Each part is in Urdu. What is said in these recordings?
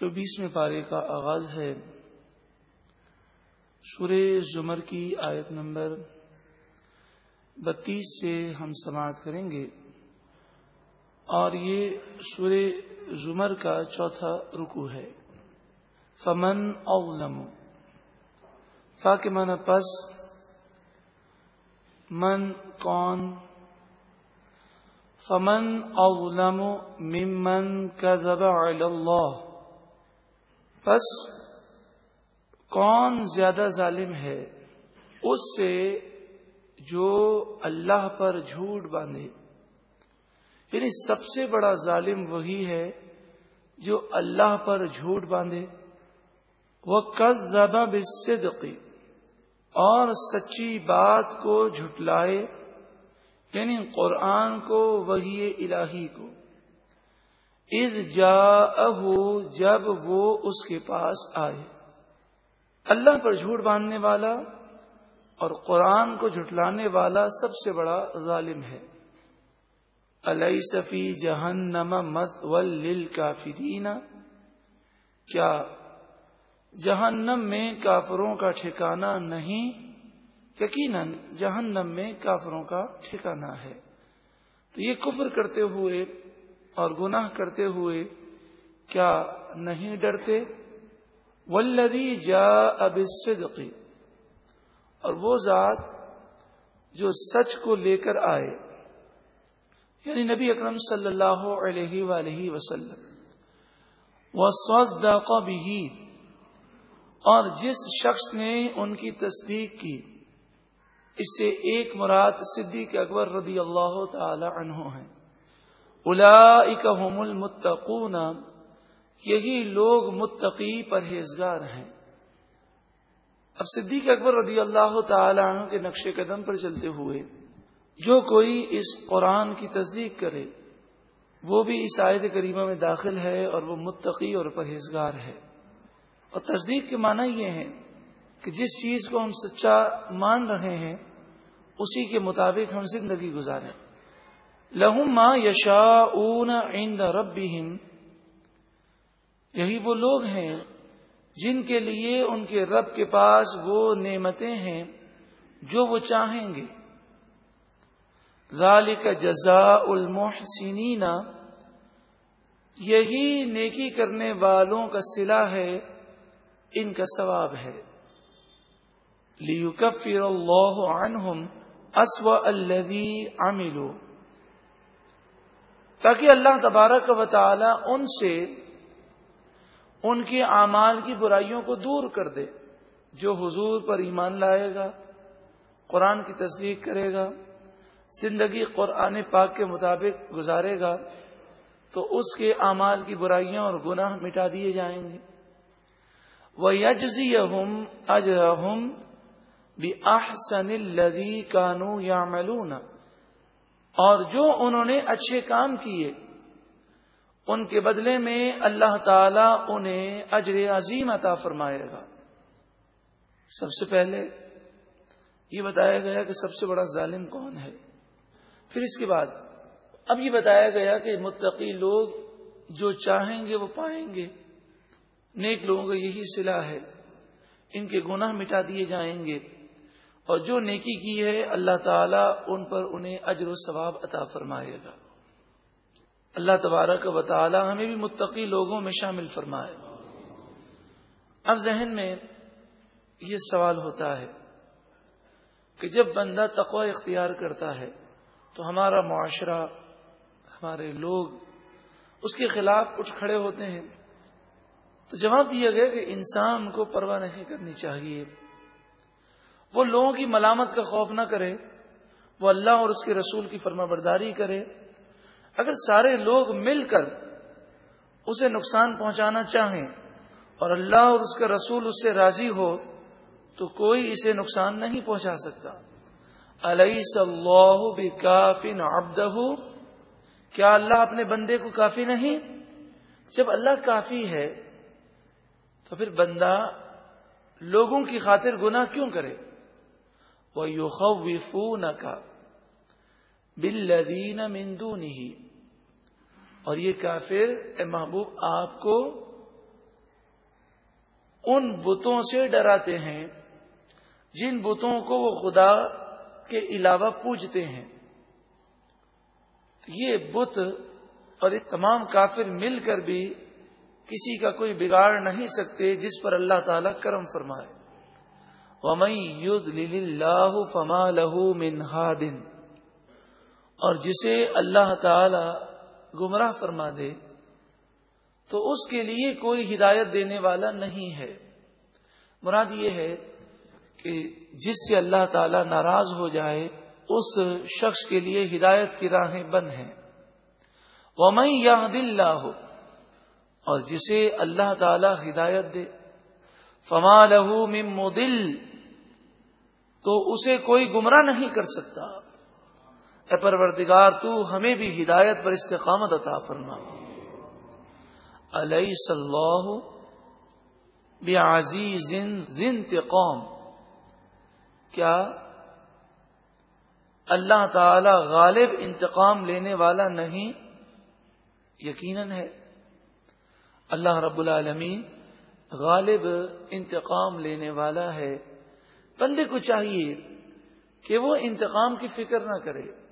جو بیسویں پارے کا آغاز ہے سور زمر کی آیت نمبر بتیس سے ہم سماعت کریں گے۔ اور یہ سور زمر کا چوتھا رکو ہے۔ فمن اولم فاک من پس من کون؟ فمن اولم ممن كذب على اللہ پس کون زیادہ ظالم ہے اس سے جو اللہ پر جھوٹ باندھے۔ یعنی سب سے بڑا ظالم وہی ہے جو اللہ پر جھوٹ باندھے۔ وہ کس زبا بصدقی اور سچی بات کو جھٹلائے۔ یعنی قرآن کو وہی الہی کو۔ از جا جب وہ اس کے پاس آئے۔ اللہ پر جھوٹ باندھنے والا اور قرآن کو جھٹلانے والا سب سے بڑا ظالم ہے۔ علیہ صفی جہنم مت ول کیا جہنم میں کافروں کا ٹھکانہ نہیں؟ یقیناً جہنم میں کافروں کا ٹھکانہ ہے۔ تو یہ کفر کرتے ہوئے اور گناہ کرتے ہوئے کیا نہیں ڈرتے؟ ولدی جا اب صدقی اور وہ ذات جو سچ کو لے کر آئے۔ یعنی نبی اکرم صلی اللہ علیہ ولیہ وسلم۔ وہ بھی اور جس شخص نے ان کی تصدیق کی، اس سے ایک مراد صدیق اکبر رضی اللہ تعالی عنہ ہیں۔ هم المتقون یہی لوگ متقی پرہیزگار ہیں۔ اب صدیق اکبر رضی اللہ تعالی عنہ کے نقش قدم پر چلتے ہوئے جو کوئی اس قرآن کی تصدیق کرے، وہ بھی اس عائد کریمہ میں داخل ہے اور وہ متقی اور پرہیزگار ہے۔ اور تصدیق کے معنی یہ ہے کہ جس چیز کو ہم سچا مان رہے ہیں، اسی کے مطابق ہم زندگی گزاریں۔ لہم ما یشا اون عند ربهم یہی وہ لوگ ہیں جن کے لیے ان کے رب کے پاس وہ نعمتیں ہیں جو وہ چاہیں گے۔ ذالک جزاء المحسنین۔ یہی نیکی کرنے والوں کا سلا ہے، ان کا ثواب ہے۔ لیکفر اللہ عنہم اسوأ الذی عملوا۔ تاکہ اللہ تبارک و تعالی ان سے ان کے اعمال کی برائیوں کو دور کر دے، جو حضور پر ایمان لائے گا، قرآن کی تصدیق کرے گا، زندگی قرآن پاک کے مطابق گزارے گا، تو اس کے اعمال کی برائیاں اور گناہ مٹا دیے جائیں گے۔ وہ یجزی ہم اج ہم بھی آحسن الدی کانو یا اور جو انہوں نے اچھے کام کیے، ان کے بدلے میں اللہ تعالی انہیں اجر عظیم عطا فرمائے گا۔ سب سے پہلے یہ بتایا گیا کہ سب سے بڑا ظالم کون ہے۔ پھر اس کے بعد اب یہ بتایا گیا کہ متقی لوگ جو چاہیں گے وہ پائیں گے۔ نیک لوگوں کا یہی صلاح ہے۔ ان کے گناہ مٹا دیے جائیں گے۔ اور جو نیکی کی ہے، اللہ تعالیٰ ان پر انہیں اجر و ثواب عطا فرمائے گا۔ اللہ تبارک و تعالی ہمیں بھی متقی لوگوں میں شامل فرمائے۔ اب ذہن میں یہ سوال ہوتا ہے کہ جب بندہ تقوی اختیار کرتا ہے تو ہمارا معاشرہ، ہمارے لوگ اس کے خلاف اٹھ کھڑے ہوتے ہیں۔ تو جواب دیا گیا کہ انسان کو پرواہ نہیں کرنی چاہیے۔ وہ لوگوں کی ملامت کا خوف نہ کرے، وہ اللہ اور اس کے رسول کی فرما برداری کرے۔ اگر سارے لوگ مل کر اسے نقصان پہنچانا چاہیں اور اللہ اور اس کا رسول اس سے راضی ہو، تو کوئی اسے نقصان نہیں پہنچا سکتا۔ علیہ صلی کافی نبدہ کیا اللہ اپنے بندے کو کافی نہیں؟ جب اللہ کافی ہے، تو پھر بندہ لوگوں کی خاطر گناہ کیوں کرے؟ وہ یو کا بلدین مندو نہیں اور یہ کافر، اے محبوب، آپ کو ان بتوں سے ڈراتے ہیں، جن بتوں کو وہ خدا کے علاوہ پوجتے ہیں۔ یہ بت اور یہ تمام کافر مل کر بھی کسی کا کوئی بگاڑ نہیں سکتے جس پر اللہ تعالی کرم فرمائے۔ اللہ فما لہو منہا دن اور جسے اللہ تعالی گمراہ فرما دے، تو اس کے لیے کوئی ہدایت دینے والا نہیں ہے۔ مراد یہ ہے کہ جس سے اللہ تعالی ناراض ہو جائے، اس شخص کے لیے ہدایت کی راہیں بند ہیں۔ وہ میں یا دل ہو اور جسے اللہ تعالی ہدایت دے۔ فما لہو مم دل تو اسے کوئی گمراہ نہیں کر سکتا۔ اے پروردگار، تو ہمیں بھی ہدایت پر استقامت عطا فرما۔ علیہ صلاح بعزیز قوم کیا اللہ تعالی غالب انتقام لینے والا نہیں؟ یقیناً ہے۔ اللہ رب العالمین غالب انتقام لینے والا ہے۔ بندے کو چاہیے کہ وہ انتقام کی فکر نہ کرے۔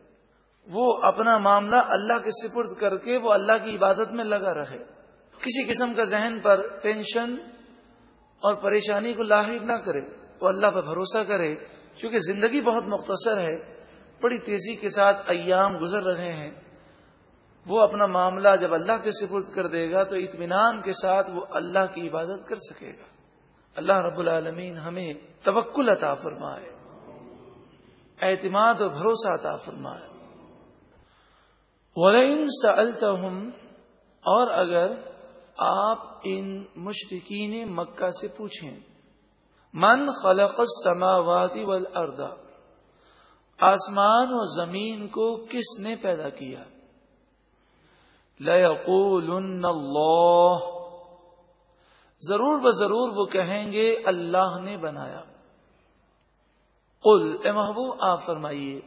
وہ اپنا معاملہ اللہ کے سپرد کر کے وہ اللہ کی عبادت میں لگا رہے۔ کسی قسم کا ذہن پر ٹینشن اور پریشانی کو لاحق نہ کرے۔ وہ اللہ پر بھروسہ کرے۔ کیونکہ زندگی بہت مختصر ہے۔ بڑی تیزی کے ساتھ ایام گزر رہے ہیں۔ وہ اپنا معاملہ جب اللہ کے سپرد کر دے گا تو اطمینان کے ساتھ وہ اللہ کی عبادت کر سکے گا۔ اللہ رب العالمین ہمیں توکل عطا فرمائے، اعتماد اور بھروسہ عطا فرمائے۔ ولئن سألتهم، اور اگر آپ ان مشرقین مکہ سے پوچھیں، من خلق السماوات والارض آسمان و زمین کو کس نے پیدا کیا؟ لَيَقُولُنَّ اللَّهُ۔ ضرور و ضرور وہ کہیں گے، اللہ نے بنایا۔ قل، اے محبوب، آپ فرمائیے۔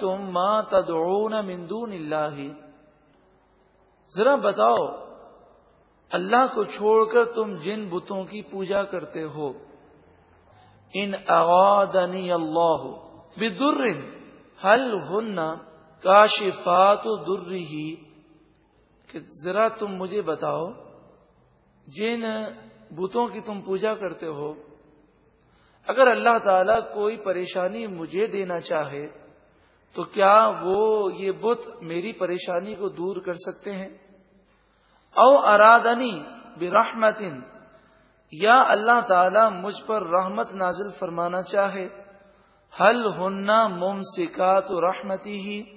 تم ماں تدعون من دون اللہ؟ ذرا بتاؤ، اللہ کو چھوڑ کر تم جن بتوں کی پوجا کرتے ہو۔ ان اغادنی اللہ بدر حل ہن کاشفات ہی کہ ذرا تم مجھے بتاؤ، جن بتوں کی تم پوجا کرتے ہو، اگر اللہ تعالیٰ کوئی پریشانی مجھے دینا چاہے، تو کیا وہ یہ بت میری پریشانی کو دور کر سکتے ہیں؟ او ارادنی برحمت یا اللہ تعالی مجھ پر رحمت نازل فرمانا چاہے حل ہننا ممسکات رحمتی ہی؟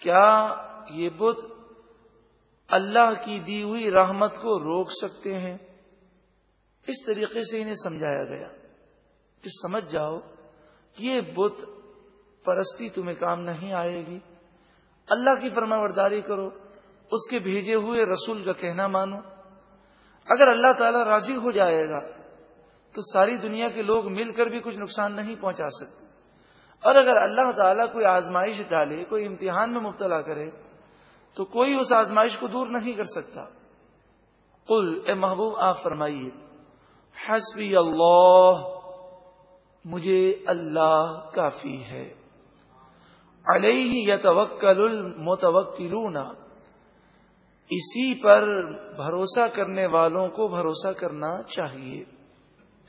کیا یہ بت اللہ کی دی ہوئی رحمت کو روک سکتے ہیں؟ اس طریقے سے انہیں سمجھایا گیا کہ سمجھ جاؤ یہ بت پرستی تمہیں کام نہیں آئے گی۔ اللہ کی فرما برداری کرو، اس کے بھیجے ہوئے رسول کا کہنا مانو۔ اگر اللہ تعالی راضی ہو جائے گا تو ساری دنیا کے لوگ مل کر بھی کچھ نقصان نہیں پہنچا سکتے۔ اور اگر اللہ تعالیٰ کوئی آزمائش ڈالے، کوئی امتحان میں مبتلا کرے، تو کوئی اس آزمائش کو دور نہیں کر سکتا۔ قل، اے محبوب، آپ فرمائیے، حسبی اللہ، مجھے اللہ کافی ہے۔ علیہ یا توکل المتوکلون، اسی پر بھروسہ کرنے والوں کو بھروسہ کرنا چاہیے۔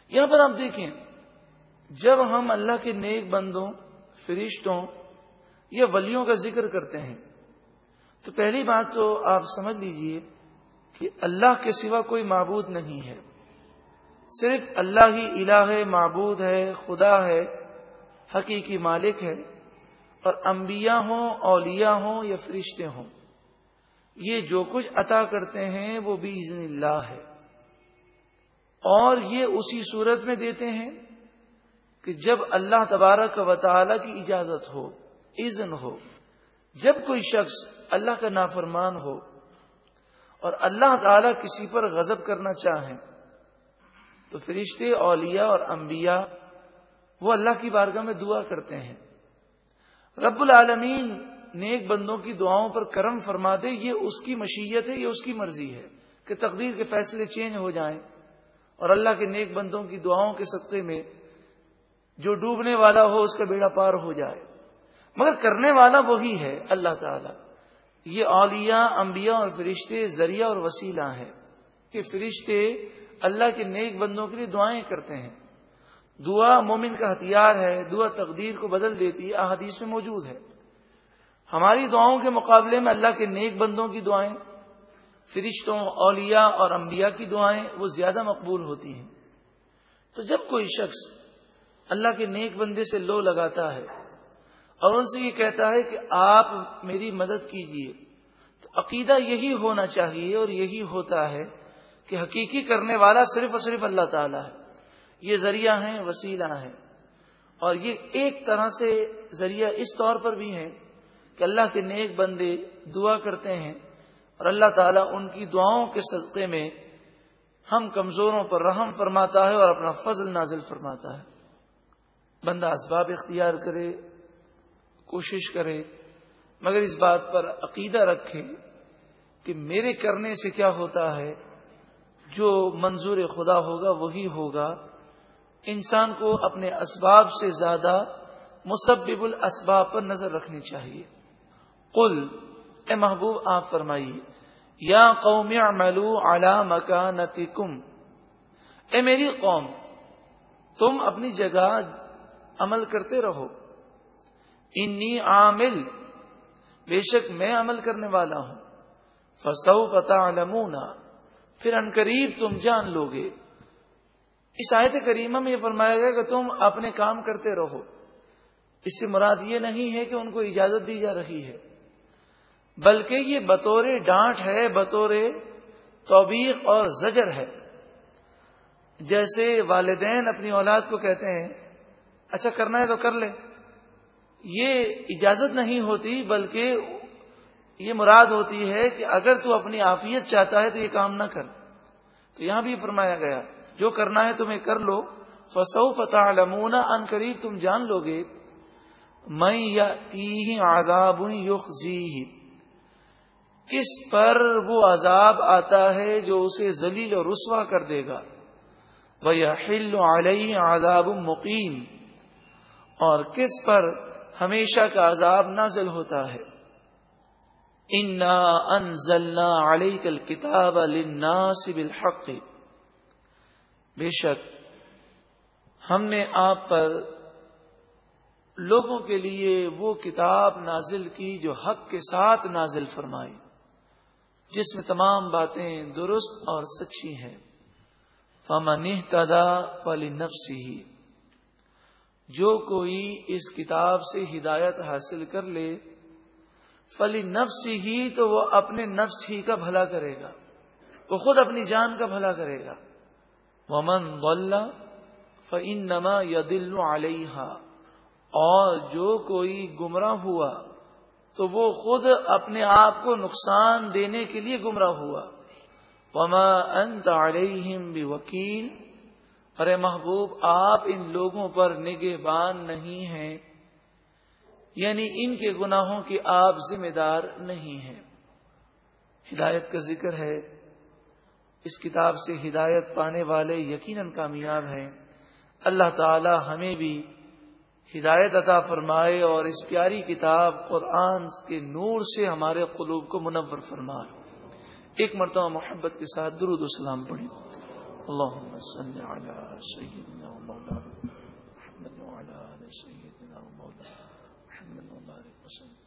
یہاں پر آپ دیکھیں جب ہم اللہ کے نیک بندوں، فرشتوں یا ولیوں کا ذکر کرتے ہیں، تو پہلی بات تو آپ سمجھ لیجیے کہ اللہ کے سوا کوئی معبود نہیں ہے۔ صرف اللہ ہی الہ معبود ہے، خدا ہے، حقیقی مالک ہے، اور انبیاء ہوں، اولیاء ہوں یا فرشتے ہوں۔ یہ جو کچھ عطا کرتے ہیں وہ بھی اللہ ہے۔ اور یہ اسی صورت میں دیتے ہیں کہ جب اللہ تبارک و تعالی کی اجازت ہو، اذن ہو، جب کوئی شخص اللہ کا نافرمان ہو اور اللہ تعالی کسی پر غضب کرنا چاہیں، تو فرشتے، اولیاء اور انبیاء وہ اللہ کی بارگاہ میں دعا کرتے ہیں۔ رب العالمین نیک بندوں کی دعاؤں پر کرم فرما دے، یہ اس کی مشیت ہے، یہ اس کی مرضی ہے کہ تقدیر کے فیصلے چینج ہو جائیں اور اللہ کے نیک بندوں کی دعاؤں کے سطح میں جو ڈوبنے والا ہو اس کا بیڑا پار ہو جائے۔ مگر کرنے والا وہی ہے اللہ تعالی۔ یہ اولیاء، انبیاء اور فرشتے ذریعہ اور وسیلہ ہے کہ فرشتے اللہ کے نیک بندوں کے لیے دعائیں کرتے ہیں۔ دعا مومن کا ہتھیار ہے، دعا تقدیر کو بدل دیتی ہے، احادیث میں موجود ہے۔ ہماری دعاؤں کے مقابلے میں اللہ کے نیک بندوں کی دعائیں، فرشتوں، اولیاء اور انبیاء کی دعائیں وہ زیادہ مقبول ہوتی ہیں۔ تو جب کوئی شخص اللہ کے نیک بندے سے لو لگاتا ہے اور ان سے یہ کہتا ہے کہ آپ میری مدد کیجیے تو عقیدہ یہی ہونا چاہیے اور یہی ہوتا ہے کہ حقیقی کرنے والا صرف اور صرف اللہ تعالی ہے۔ یہ ذریعہ ہیں، وسیلہ ہیں۔ اور یہ ایک طرح سے ذریعہ اس طور پر بھی ہے کہ اللہ کے نیک بندے دعا کرتے ہیں اور اللہ تعالیٰ ان کی دعاؤں کے صدقے میں ہم کمزوروں پر رحم فرماتا ہے اور اپنا فضل نازل فرماتا ہے۔ بندہ اسباب اختیار کرے، کوشش کرے، مگر اس بات پر عقیدہ رکھے کہ میرے کرنے سے کیا ہوتا ہے، جو منظور خدا ہوگا وہی ہوگا۔ انسان کو اپنے اسباب سے زیادہ مسبب الاسباب پر نظر رکھنی چاہیے۔ قل، اے محبوب، آپ فرمائیے، یا قوم ملو اعلی مکانتکم۔ اے میری قوم، تم اپنی جگہ عمل کرتے رہو۔ انی عامل، بے شک میں عمل کرنے والا ہوں۔ فسو پتا پھر انقریب تم جان لو گے اس آیت کریمہ میں یہ فرمایا گیا کہ تم اپنے کام کرتے رہو۔ اس سے مراد یہ نہیں ہے کہ ان کو اجازت دی جا رہی ہے، بلکہ یہ بطور ڈانٹ ہے، بطور توبیق اور زجر ہے۔ جیسے والدین اپنی اولاد کو کہتے ہیں اچھا کرنا ہے تو کر لے۔ یہ اجازت نہیں ہوتی، بلکہ یہ مراد ہوتی ہے کہ اگر تو اپنی آفیت چاہتا ہے تو یہ کام نہ کر۔ تو یہاں بھی فرمایا گیا، جو کرنا ہے تمہیں کر لو۔ فسو فتح لمونا ان قریب تم جان لو گے۔ میں یا تی آزاب کس پر وہ عذاب آتا ہے جو اسے ذلیل و رسوا کر دے گا؟ وہ ہل علیہ آزاب مقیم اور کس پر ہمیشہ کا عذاب نازل ہوتا ہے؟ انا انزلنا علیک الکتاب للناس بالحق۔ بے شک، ہم نے آپ پر لوگوں کے لیے وہ کتاب نازل کی جو حق کے ساتھ نازل فرمائی، جس میں تمام باتیں درست اور سچی ہیں۔ فمن تدا فلی نفسی جو کوئی اس کتاب سے ہدایت حاصل کر لے، فلی نفس ہی تو وہ اپنے نفس ہی کا بھلا کرے گا۔ وہ خود اپنی جان کا بھلا کرے گا۔ ومن غلہ فعن نما یا دل علیہ اور جو کوئی گمراہ ہوا تو وہ خود اپنے آپ کو نقصان دینے کے لیے گمراہ ہوا۔ وما انت علیہم بوکیل ارے محبوب، آپ ان لوگوں پر نگہ بان نہیں ہیں۔ یعنی ان کے گناہوں کی آپ ذمہ دار نہیں ہیں۔ ہدایت کا ذکر ہے۔ اس کتاب سے ہدایت پانے والے یقیناً کامیاب ہیں۔ اللہ تعالی ہمیں بھی ہدایت عطا فرمائے اور اس پیاری کتاب قرآن کے نور سے ہمارے قلوب کو منور فرمائے۔ ایک مرتبہ محبت کے ساتھ درود السلام پڑھیں۔ اللهم صل على سيدنا ومولانا محمد وعلى آل سيدنا ومولانا محمد وبارك وسلم.